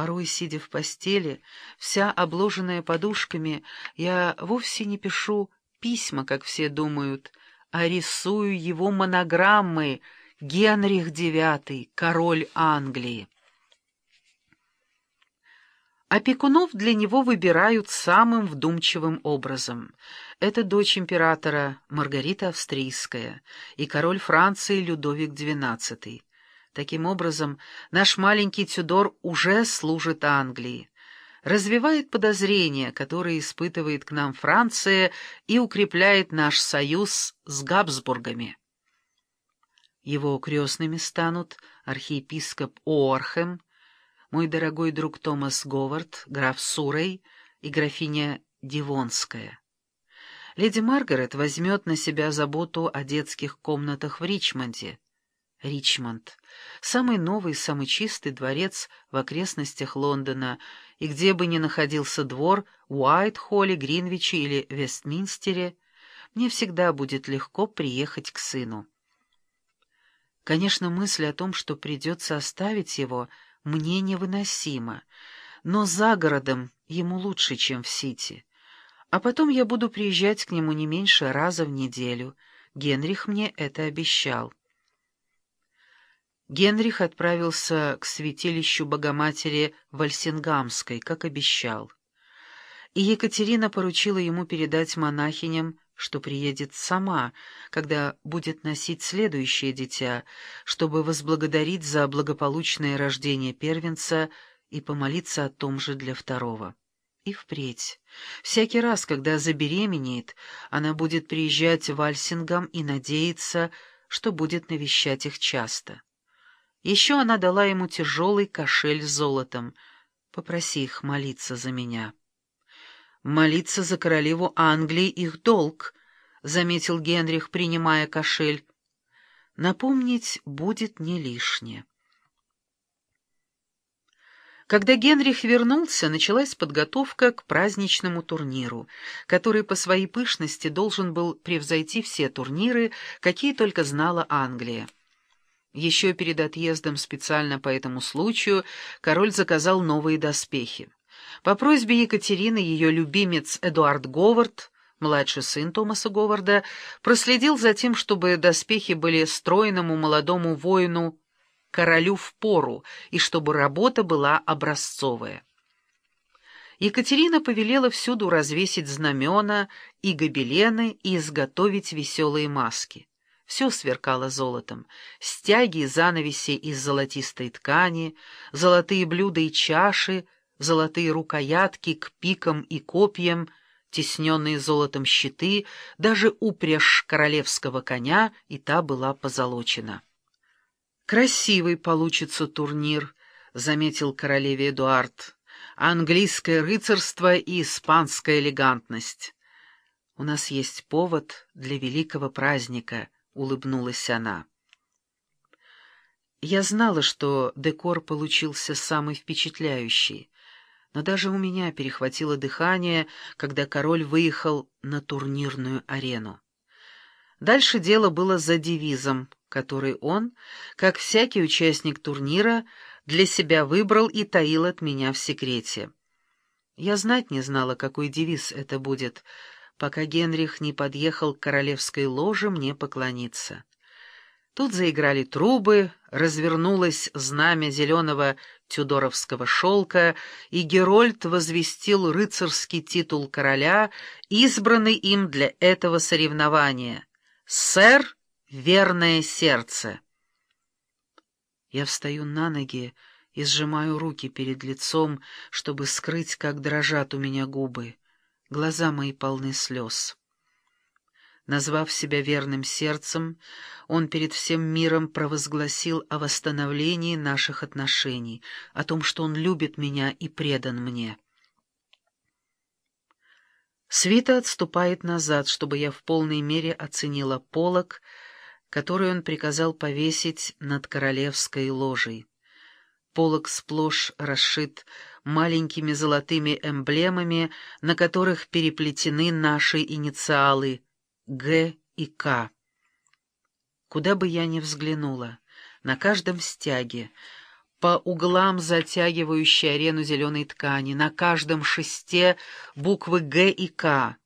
Порой, сидя в постели, вся обложенная подушками, я вовсе не пишу письма, как все думают, а рисую его монограммы «Генрих IX, король Англии». Опекунов для него выбирают самым вдумчивым образом. Это дочь императора Маргарита Австрийская и король Франции Людовик XII. Таким образом, наш маленький Тюдор уже служит Англии, развивает подозрения, которые испытывает к нам Франция, и укрепляет наш союз с Габсбургами. Его крестными станут архиепископ Оорхем, мой дорогой друг Томас Говард, граф Сурей и графиня Дивонская. Леди Маргарет возьмет на себя заботу о детских комнатах в Ричмонде. Ричмонд — самый новый, самый чистый дворец в окрестностях Лондона, и где бы ни находился двор, Уайт-Холле, Гринвиче или Вестминстере, мне всегда будет легко приехать к сыну. Конечно, мысль о том, что придется оставить его — мне невыносимо, но за городом ему лучше, чем в Сити. А потом я буду приезжать к нему не меньше раза в неделю. Генрих мне это обещал. Генрих отправился к святилищу Богоматери Вальсингамской, как обещал. И Екатерина поручила ему передать монахиням что приедет сама, когда будет носить следующее дитя, чтобы возблагодарить за благополучное рождение первенца и помолиться о том же для второго. И впредь. Всякий раз, когда забеременеет, она будет приезжать в Альсингам и надеяться, что будет навещать их часто. Еще она дала ему тяжелый кошель с золотом. «Попроси их молиться за меня». «Молиться за королеву Англии их долг», — заметил Генрих, принимая кошель. «Напомнить будет не лишнее». Когда Генрих вернулся, началась подготовка к праздничному турниру, который по своей пышности должен был превзойти все турниры, какие только знала Англия. Еще перед отъездом специально по этому случаю король заказал новые доспехи. По просьбе Екатерины ее любимец Эдуард Говард, младший сын Томаса Говарда, проследил за тем, чтобы доспехи были стройному молодому воину королю в пору и чтобы работа была образцовая. Екатерина повелела всюду развесить знамена и гобелены и изготовить веселые маски. Все сверкало золотом. Стяги и занавеси из золотистой ткани, золотые блюда и чаши — золотые рукоятки к пикам и копьям, тесненные золотом щиты, даже упряжь королевского коня, и та была позолочена. «Красивый получится турнир», — заметил королеве Эдуард. «Английское рыцарство и испанская элегантность». «У нас есть повод для великого праздника», — улыбнулась она. Я знала, что декор получился самый впечатляющий но даже у меня перехватило дыхание, когда король выехал на турнирную арену. Дальше дело было за девизом, который он, как всякий участник турнира, для себя выбрал и таил от меня в секрете. Я знать не знала, какой девиз это будет, пока Генрих не подъехал к королевской ложе мне поклониться. Тут заиграли трубы, развернулось знамя зеленого тюдоровского шелка, и Герольд возвестил рыцарский титул короля, избранный им для этого соревнования. «Сэр, верное сердце!» Я встаю на ноги и сжимаю руки перед лицом, чтобы скрыть, как дрожат у меня губы. Глаза мои полны слез. Назвав себя верным сердцем, он перед всем миром провозгласил о восстановлении наших отношений, о том, что он любит меня и предан мне. Свита отступает назад, чтобы я в полной мере оценила полог, который он приказал повесить над королевской ложей. Полог сплошь расшит маленькими золотыми эмблемами, на которых переплетены наши инициалы — Г и К. Куда бы я ни взглянула, на каждом стяге по углам затягивающей арену зеленой ткани, на каждом шесте буквы «Г» и «К»,